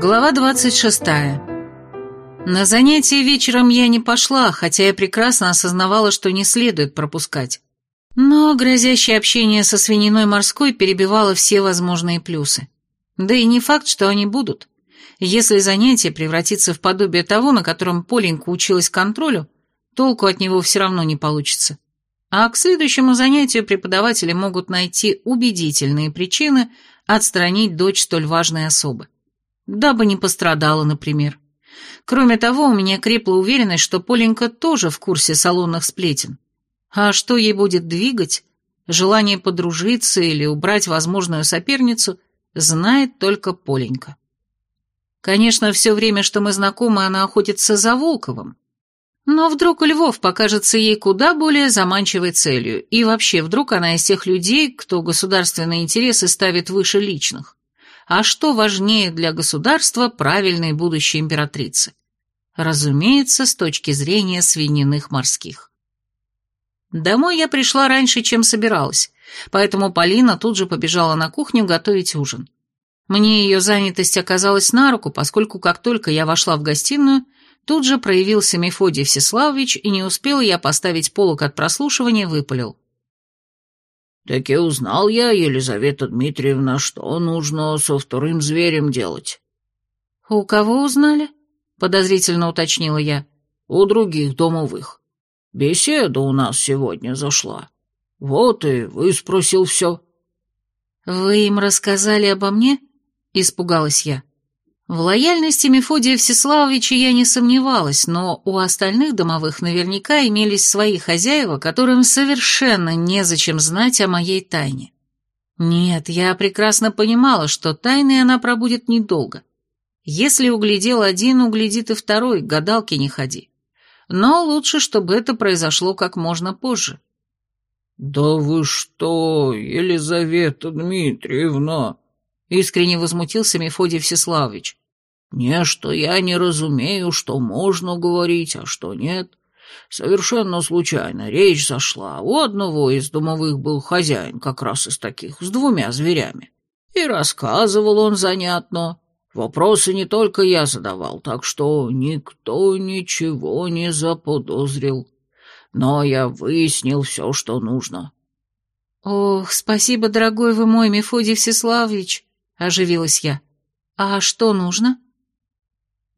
Глава 26. На занятия вечером я не пошла, хотя я прекрасно осознавала, что не следует пропускать. Но грозящее общение со свининой морской перебивало все возможные плюсы. Да и не факт, что они будут. Если занятие превратится в подобие того, на котором Поленька училась контролю, толку от него все равно не получится. А к следующему занятию преподаватели могут найти убедительные причины отстранить дочь столь важной особы дабы не пострадала, например. Кроме того, у меня крепла уверенность, что Поленька тоже в курсе салонных сплетен. А что ей будет двигать, желание подружиться или убрать возможную соперницу, знает только Поленька. Конечно, все время, что мы знакомы, она охотится за Волковым. Но вдруг Львов покажется ей куда более заманчивой целью, и вообще вдруг она из тех людей, кто государственные интересы ставит выше личных а что важнее для государства правильной будущей императрицы. Разумеется, с точки зрения свининых морских. Домой я пришла раньше, чем собиралась, поэтому Полина тут же побежала на кухню готовить ужин. Мне ее занятость оказалась на руку, поскольку как только я вошла в гостиную, тут же проявился Мефодий Всеславович, и не успела я поставить полок от прослушивания, выпалил. Так и узнал я, Елизавета Дмитриевна, что нужно со вторым зверем делать. «У кого узнали?» — подозрительно уточнила я. «У других домовых. Беседа у нас сегодня зашла. Вот и выспросил все». «Вы им рассказали обо мне?» — испугалась я. В лояльности Мефодия Всеславовича я не сомневалась, но у остальных домовых наверняка имелись свои хозяева, которым совершенно незачем знать о моей тайне. Нет, я прекрасно понимала, что тайной она пробудет недолго. Если углядел один, углядит и второй, гадалки не ходи. Но лучше, чтобы это произошло как можно позже. «Да вы что, Елизавета Дмитриевна!» — искренне возмутился Мефодий Всеславович. «Не, что я не разумею, что можно говорить, а что нет. Совершенно случайно речь зашла. У одного из домовых был хозяин, как раз из таких, с двумя зверями. И рассказывал он занятно. Вопросы не только я задавал, так что никто ничего не заподозрил. Но я выяснил все, что нужно». «Ох, спасибо, дорогой вы мой, Мефодий Всеславович!» — оживилась я. «А что нужно?»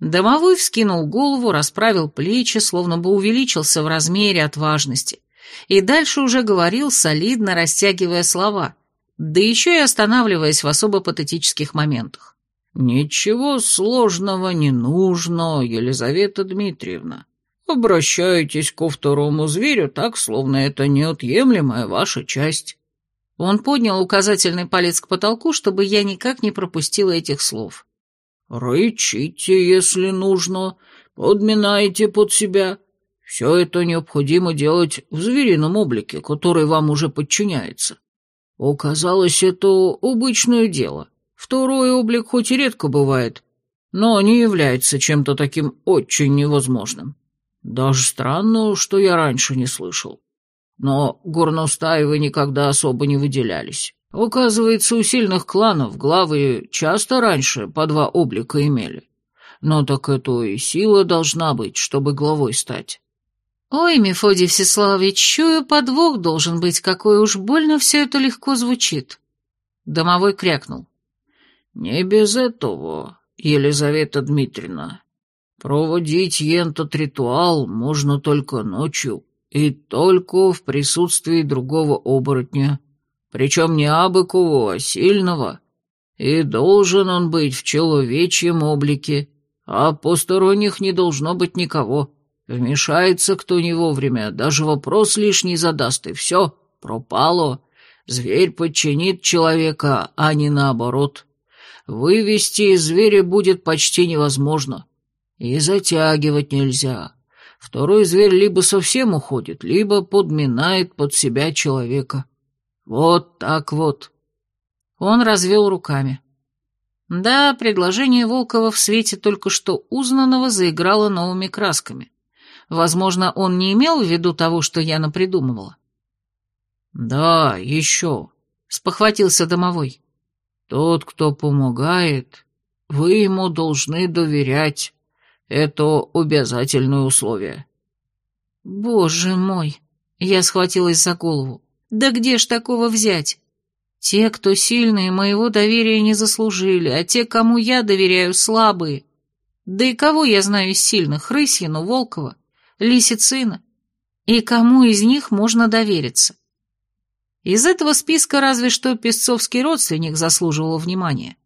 Домовой вскинул голову, расправил плечи, словно бы увеличился в размере от важности, и дальше уже говорил, солидно растягивая слова, да еще и останавливаясь в особо патетических моментах. «Ничего сложного не нужно, Елизавета Дмитриевна. Обращайтесь ко второму зверю так, словно это неотъемлемая ваша часть. Он поднял указательный палец к потолку, чтобы я никак не пропустила этих слов. «Рычите, если нужно, подминайте под себя. Все это необходимо делать в зверином облике, который вам уже подчиняется. Оказалось, это обычное дело. Второй облик хоть и редко бывает, но не является чем-то таким очень невозможным. Даже странно, что я раньше не слышал но горностаевы никогда особо не выделялись. Оказывается, у сильных кланов главы часто раньше по два облика имели. Но так это и сила должна быть, чтобы главой стать. Ой, Мефодий Всеславович, чую, подвох должен быть, какой уж больно все это легко звучит. Домовой крякнул. Не без этого, Елизавета Дмитриевна. Проводить ентот ритуал можно только ночью, и только в присутствии другого оборотня, причем не абы кого, а сильного. И должен он быть в человечьем облике, а посторонних не должно быть никого. Вмешается кто не вовремя, даже вопрос лишний задаст, и все, пропало. Зверь подчинит человека, а не наоборот. Вывести из зверя будет почти невозможно. И затягивать нельзя. Второй зверь либо совсем уходит, либо подминает под себя человека. Вот так вот. Он развел руками. Да, предложение Волкова в свете только что узнанного заиграло новыми красками. Возможно, он не имел в виду того, что я напридумывала. «Да, еще», — спохватился домовой. «Тот, кто помогает, Вы ему должны доверять. Это обязательное условие». «Боже мой!» — я схватилась за голову. «Да где ж такого взять? Те, кто сильные, моего доверия не заслужили, а те, кому я доверяю, слабые. Да и кого я знаю из сильных? Рысьину, Волкова, Лисицина. И кому из них можно довериться? Из этого списка разве что песцовский родственник заслуживал внимания.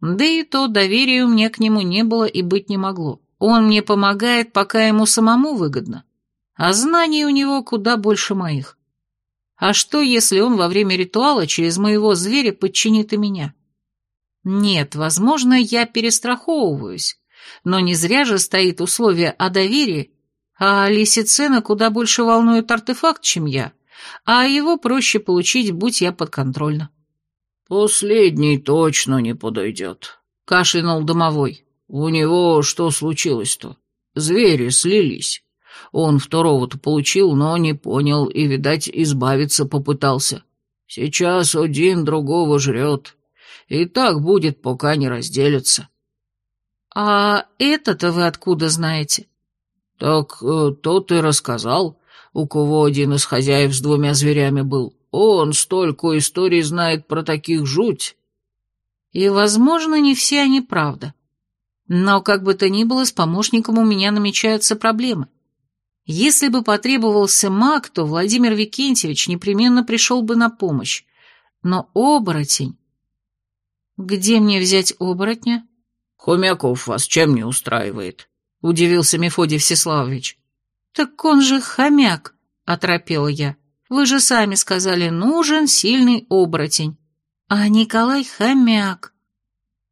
Да и то доверия у меня к нему не было и быть не могло. Он мне помогает, пока ему самому выгодно. А знаний у него куда больше моих. А что, если он во время ритуала через моего зверя подчинит и меня? Нет, возможно, я перестраховываюсь, но не зря же стоит условие о доверии, а Лисицена куда больше волнует артефакт, чем я, а его проще получить, будь я подконтрольна. «Последний точно не подойдет», — кашлянул домовой. «У него что случилось-то? Звери слились. Он второго-то получил, но не понял и, видать, избавиться попытался. Сейчас один другого жрет. И так будет, пока не разделятся. «А это-то вы откуда знаете?» «Так э, тот и рассказал, у кого один из хозяев с двумя зверями был. Он столько историй знает про таких жуть». «И, возможно, не все они правда. Но, как бы то ни было, с помощником у меня намечаются проблемы. Если бы потребовался маг, то Владимир Викентьевич непременно пришел бы на помощь. Но оборотень... Где мне взять оборотня? Хомяков вас чем не устраивает? Удивился Мефодий Всеславович. Так он же хомяк, оторопела я. Вы же сами сказали, нужен сильный оборотень. А Николай хомяк.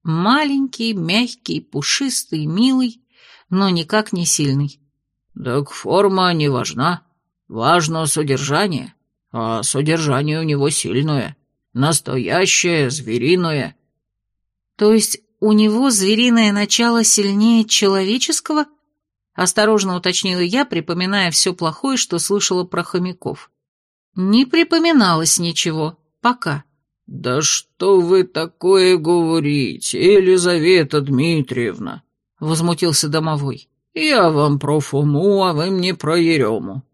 Маленький, мягкий, пушистый, милый, но никак не сильный. «Так форма не важна. Важно содержание. А содержание у него сильное. Настоящее, звериное». «То есть у него звериное начало сильнее человеческого?» Осторожно уточнила я, припоминая все плохое, что слышала про хомяков. Не припоминалось ничего. Пока. «Да что вы такое говорите, Елизавета Дмитриевна?» — возмутился домовой. Я вам про Фому, а вы мне про Ерему.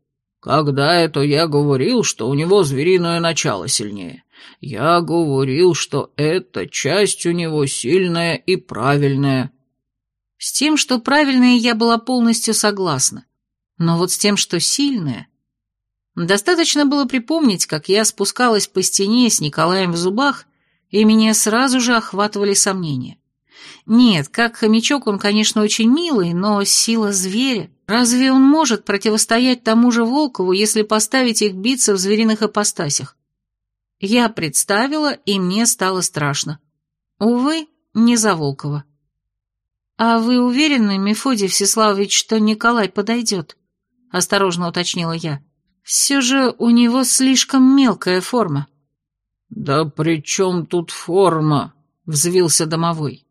Когда это я говорил, что у него звериное начало сильнее? Я говорил, что эта часть у него сильная и правильная. С тем, что правильное, я была полностью согласна. Но вот с тем, что сильное... Достаточно было припомнить, как я спускалась по стене с Николаем в зубах, и меня сразу же охватывали сомнения. Нет, как хомячок он, конечно, очень милый, но сила зверя... Разве он может противостоять тому же Волкову, если поставить их биться в звериных ипостасях? Я представила, и мне стало страшно. Увы, не за Волкова. «А вы уверены, Мефодий Всеславович, что Николай подойдет?» — осторожно уточнила я. «Все же у него слишком мелкая форма». «Да при чем тут форма?» — взвился домовой.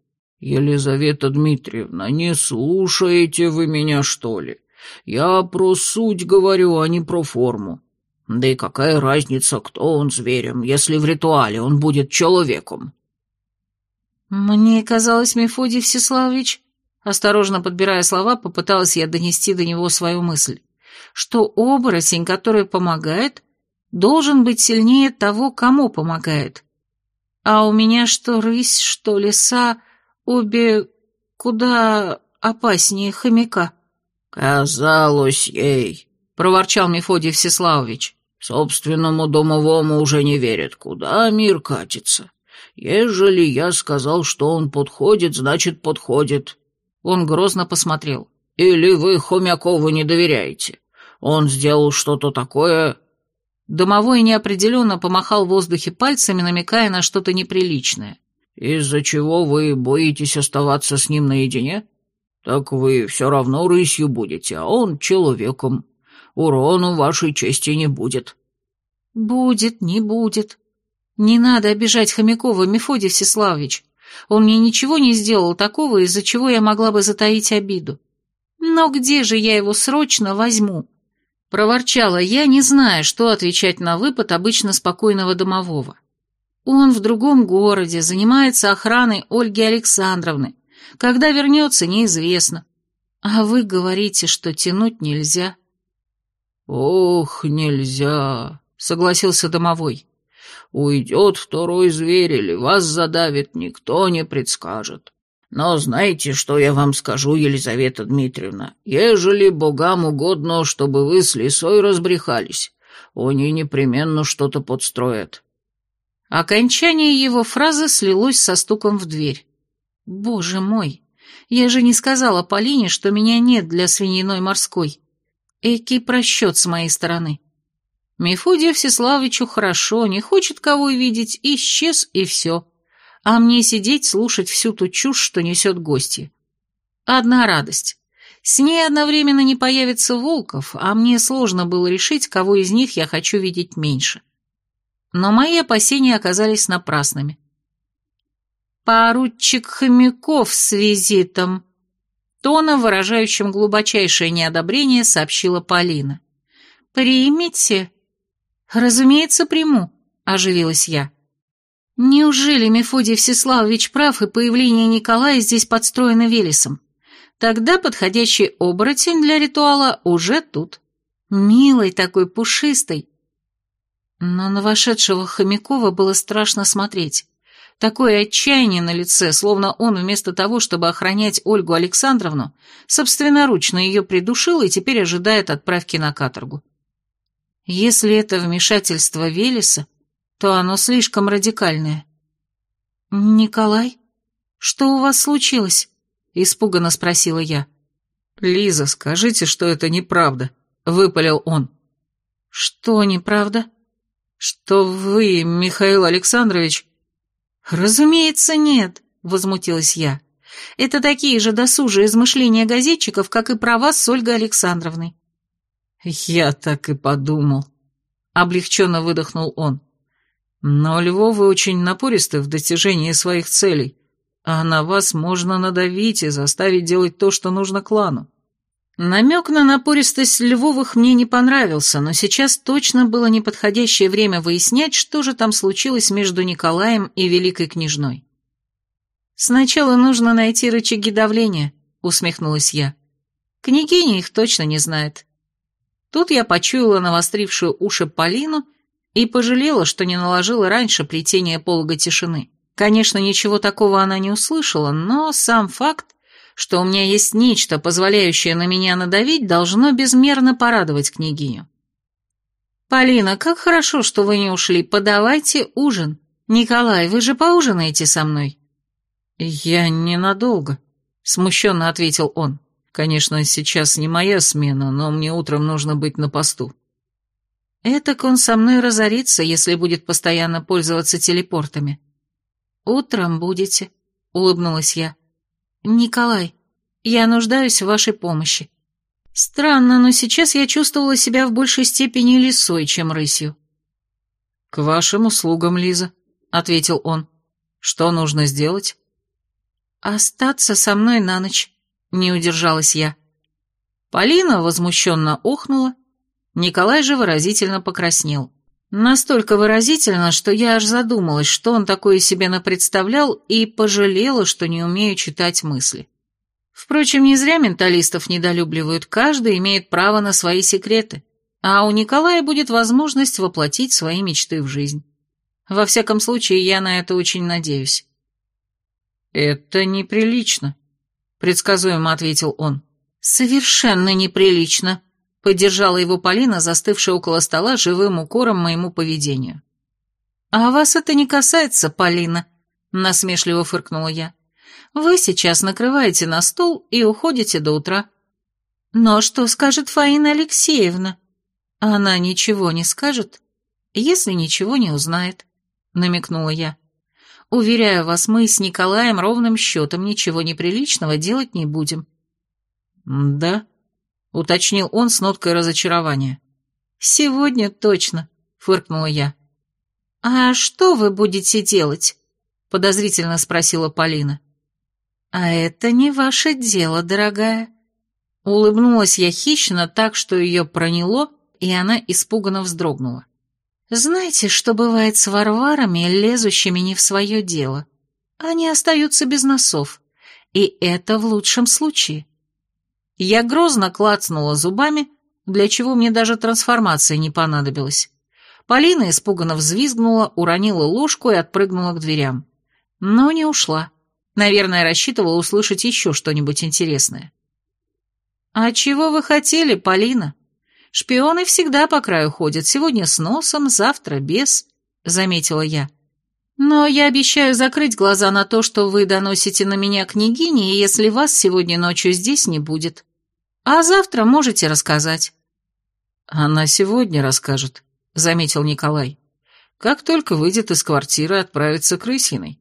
«Елизавета Дмитриевна, не слушаете вы меня, что ли? Я про суть говорю, а не про форму. Да и какая разница, кто он зверем, если в ритуале он будет человеком?» «Мне казалось, Мефодий Всеславович...» Осторожно подбирая слова, попыталась я донести до него свою мысль, что оборотень, который помогает, должен быть сильнее того, кому помогает. А у меня что рысь, что лиса, Обе куда опаснее хомяка. «Казалось ей», — проворчал Мефодий Всеславович. «Собственному домовому уже не верят, куда мир катится. Ежели я сказал, что он подходит, значит, подходит». Он грозно посмотрел. «Или вы Хомякову не доверяете? Он сделал что-то такое...» Домовой неопределенно помахал в воздухе пальцами, намекая на что-то неприличное. «Из-за чего вы боитесь оставаться с ним наедине? Так вы все равно рысью будете, а он человеком. Урону вашей чести не будет». «Будет, не будет. Не надо обижать Хомякова, Мефодий Всеславович. Он мне ничего не сделал такого, из-за чего я могла бы затаить обиду. Но где же я его срочно возьму?» Проворчала я, не зная, что отвечать на выпад обычно спокойного домового. Он в другом городе, занимается охраной Ольги Александровны, Когда вернется, неизвестно. А вы говорите, что тянуть нельзя. Ох, нельзя, согласился домовой. Уйдет второй зверь или вас задавит, никто не предскажет. Но знаете, что я вам скажу, Елизавета Дмитриевна? Ежели богам угодно, чтобы вы с лисой разбрехались, они непременно что-то подстроят. Окончание его фразы слилось со стуком в дверь. «Боже мой! Я же не сказала Полине, что меня нет для свининой морской. Экий просчет с моей стороны. Мефодию Всеславичу хорошо, не хочет кого видеть, исчез и все а мне сидеть слушать всю ту чушь, что несет гости. Одна радость. С ней одновременно не появится Волков, а мне сложно было решить, кого из них я хочу видеть меньше. Но мои опасения оказались напрасными. «Поручик Хомяков с визитом», — тоном, выражающим глубочайшее неодобрение, сообщила Полина. «Примите?» «Разумеется, приму», — оживилась я. Неужели Мефодий Всеславович прав, и появление Николая здесь подстроено Велесом? Тогда подходящий оборотень для ритуала уже тут. Милый такой, пушистый. Но на вошедшего Хомякова было страшно смотреть. Такое отчаяние на лице, словно он вместо того, чтобы охранять Ольгу Александровну, собственноручно ее придушил и теперь ожидает отправки на каторгу. Если это вмешательство Велеса, то оно слишком радикальное. «Николай, что у вас случилось?» — испуганно спросила я. «Лиза, скажите, что это неправда», — выпалил он. «Что неправда?» «Что вы, Михаил Александрович...» «Разумеется, нет», — возмутилась я. «Это такие же досужие измышления газетчиков, как и про вас с Ольгой Александровной». «Я так и подумал», — облегченно выдохнул он. Но Львовы очень напористы в достижении своих целей, а на вас можно надавить и заставить делать то, что нужно клану. Намек на напористость Львовых мне не понравился, но сейчас точно было неподходящее время выяснять, что же там случилось между Николаем и Великой Княжной. «Сначала нужно найти рычаги давления», — усмехнулась я. «Княгиня их точно не знает». Тут я почуяла навострившую уши Полину и пожалела, что не наложила раньше плетение полога тишины. Конечно, ничего такого она не услышала, но сам факт, что у меня есть нечто, позволяющее на меня надавить, должно безмерно порадовать княгиню. «Полина, как хорошо, что вы не ушли. Подавайте ужин. Николай, вы же поужинаете со мной?» «Я ненадолго», — смущенно ответил он. «Конечно, сейчас не моя смена, но мне утром нужно быть на посту». Этак он со мной разорится, если будет постоянно пользоваться телепортами. Утром будете, улыбнулась я. Николай, я нуждаюсь в вашей помощи. Странно, но сейчас я чувствовала себя в большей степени лисой, чем рысью. К вашим услугам, Лиза, ответил он. Что нужно сделать? Остаться со мной на ночь, не удержалась я. Полина возмущенно охнула, Николай же выразительно покраснел. Настолько выразительно, что я аж задумалась, что он такое себе напредставлял, и пожалела, что не умею читать мысли. Впрочем, не зря менталистов недолюбливают, каждый имеет право на свои секреты, а у Николая будет возможность воплотить свои мечты в жизнь. Во всяком случае, я на это очень надеюсь. «Это неприлично», — предсказуемо ответил он. «Совершенно неприлично», Поддержала его Полина, застывшая около стола живым укором моему поведению. «А вас это не касается, Полина», — насмешливо фыркнула я. «Вы сейчас накрываете на стол и уходите до утра». «Но что скажет Фаина Алексеевна?» «Она ничего не скажет, если ничего не узнает», — намекнула я. «Уверяю вас, мы с Николаем ровным счетом ничего неприличного делать не будем». «Да?» Уточнил он с ноткой разочарования. «Сегодня точно», — фыркнула я. «А что вы будете делать?» — подозрительно спросила Полина. «А это не ваше дело, дорогая». Улыбнулась я хищно так, что ее проняло, и она испуганно вздрогнула. «Знаете, что бывает с варварами, лезущими не в свое дело? Они остаются без носов, И это в лучшем случае. Я грозно клацнула зубами, для чего мне даже трансформация не понадобилась. Полина испуганно взвизгнула, уронила ложку и отпрыгнула к дверям. Но не ушла. Наверное, рассчитывала услышать еще что-нибудь интересное. «А чего вы хотели, Полина? Шпионы всегда по краю ходят, сегодня с носом, завтра без», — заметила я. «Но я обещаю закрыть глаза на то, что вы доносите на меня княгине, если вас сегодня ночью здесь не будет. А завтра можете рассказать». «Она сегодня расскажет», — заметил Николай. «Как только выйдет из квартиры, отправится к Рысиной».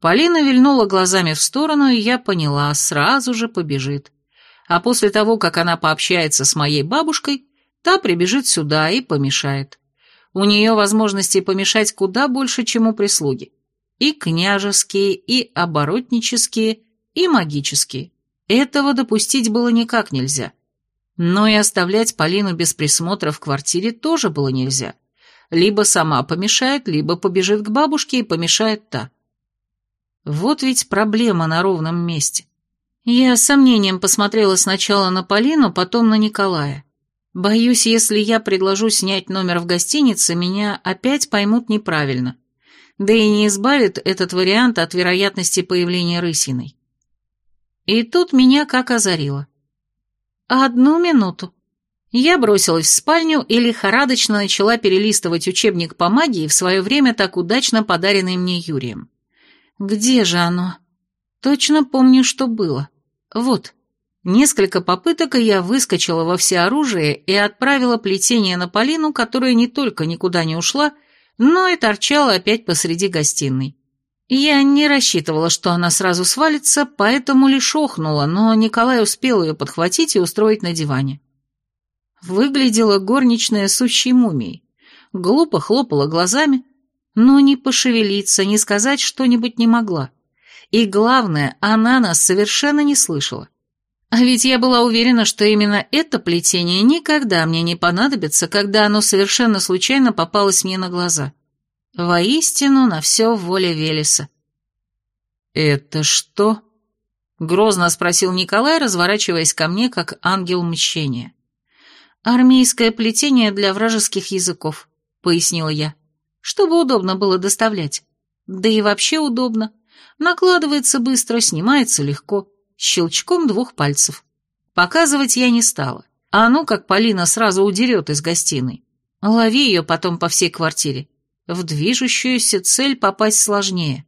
Полина вильнула глазами в сторону, и я поняла, сразу же побежит. А после того, как она пообщается с моей бабушкой, та прибежит сюда и помешает. У нее возможностей помешать куда больше, чем у прислуги. И княжеские, и оборотнические, и магические. Этого допустить было никак нельзя. Но и оставлять Полину без присмотра в квартире тоже было нельзя. Либо сама помешает, либо побежит к бабушке и помешает та. Вот ведь проблема на ровном месте. Я с сомнением посмотрела сначала на Полину, потом на Николая. Боюсь, если я предложу снять номер в гостинице, меня опять поймут неправильно. Да и не избавит этот вариант от вероятности появления Рысиной. И тут меня как озарило. Одну минуту. Я бросилась в спальню и лихорадочно начала перелистывать учебник по магии, в свое время так удачно подаренный мне Юрием. Где же оно? Точно помню, что было. Вот. Несколько попыток, и я выскочила во всеоружие и отправила плетение на Полину, которая не только никуда не ушла, но и торчала опять посреди гостиной. Я не рассчитывала, что она сразу свалится, поэтому лишь охнула, но Николай успел ее подхватить и устроить на диване. Выглядела горничная сущей мумией. Глупо хлопала глазами, но не пошевелиться, не сказать что-нибудь не могла. И главное, она нас совершенно не слышала. А ведь я была уверена, что именно это плетение никогда мне не понадобится, когда оно совершенно случайно попалось мне на глаза. Воистину, на все воля Велеса. «Это что?» — грозно спросил Николай, разворачиваясь ко мне, как ангел мщения. «Армейское плетение для вражеских языков», — пояснила я чтобы удобно было доставлять. Да и вообще удобно. Накладывается быстро, снимается легко, щелчком двух пальцев. Показывать я не стала. А ну, как Полина сразу удерет из гостиной. Лови ее потом по всей квартире. В движущуюся цель попасть сложнее.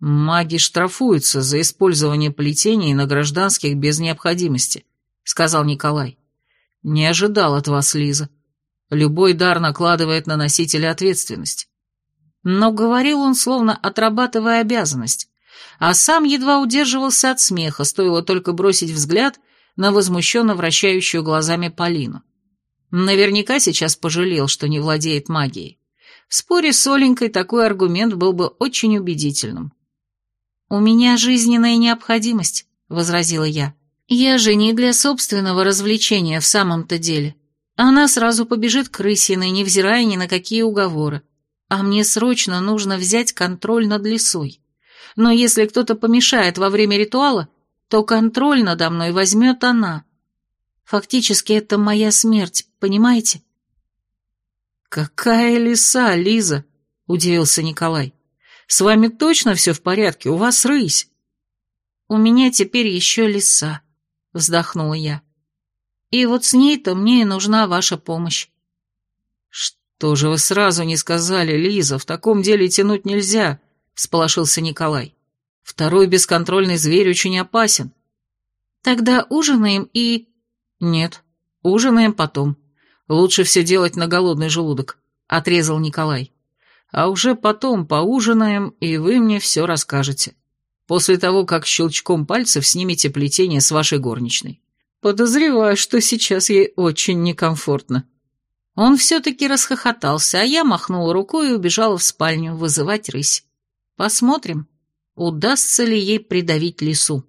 «Маги штрафуются за использование плетений на гражданских без необходимости», — сказал Николай. «Не ожидал от вас, Лиза. Любой дар накладывает на носителя ответственность. Но говорил он, словно отрабатывая обязанность, а сам едва удерживался от смеха, стоило только бросить взгляд на возмущенно вращающую глазами Полину. Наверняка сейчас пожалел, что не владеет магией. В споре с Оленькой такой аргумент был бы очень убедительным. «У меня жизненная необходимость», — возразила я. «Я же не для собственного развлечения в самом-то деле. Она сразу побежит к Рысиной, невзирая ни на какие уговоры. А мне срочно нужно взять контроль над лесой. Но если кто-то помешает во время ритуала, то контроль надо мной возьмет она. Фактически это моя смерть, понимаете? «Какая лиса, Лиза?» — удивился Николай. «С вами точно все в порядке? У вас рысь?» «У меня теперь еще лиса», — вздохнула я. И вот с ней-то мне и нужна ваша помощь. Что же вы сразу не сказали, Лиза, в таком деле тянуть нельзя, всполошился Николай. Второй бесконтрольный зверь очень опасен. Тогда ужинаем и... Нет, ужинаем потом. Лучше все делать на голодный желудок, отрезал Николай. А уже потом поужинаем, и вы мне все расскажете. После того, как щелчком пальцев снимете плетение с вашей горничной. Подозреваю, что сейчас ей очень некомфортно. Он все-таки расхохотался, а я махнула рукой и убежала в спальню вызывать рысь. Посмотрим, удастся ли ей придавить лису.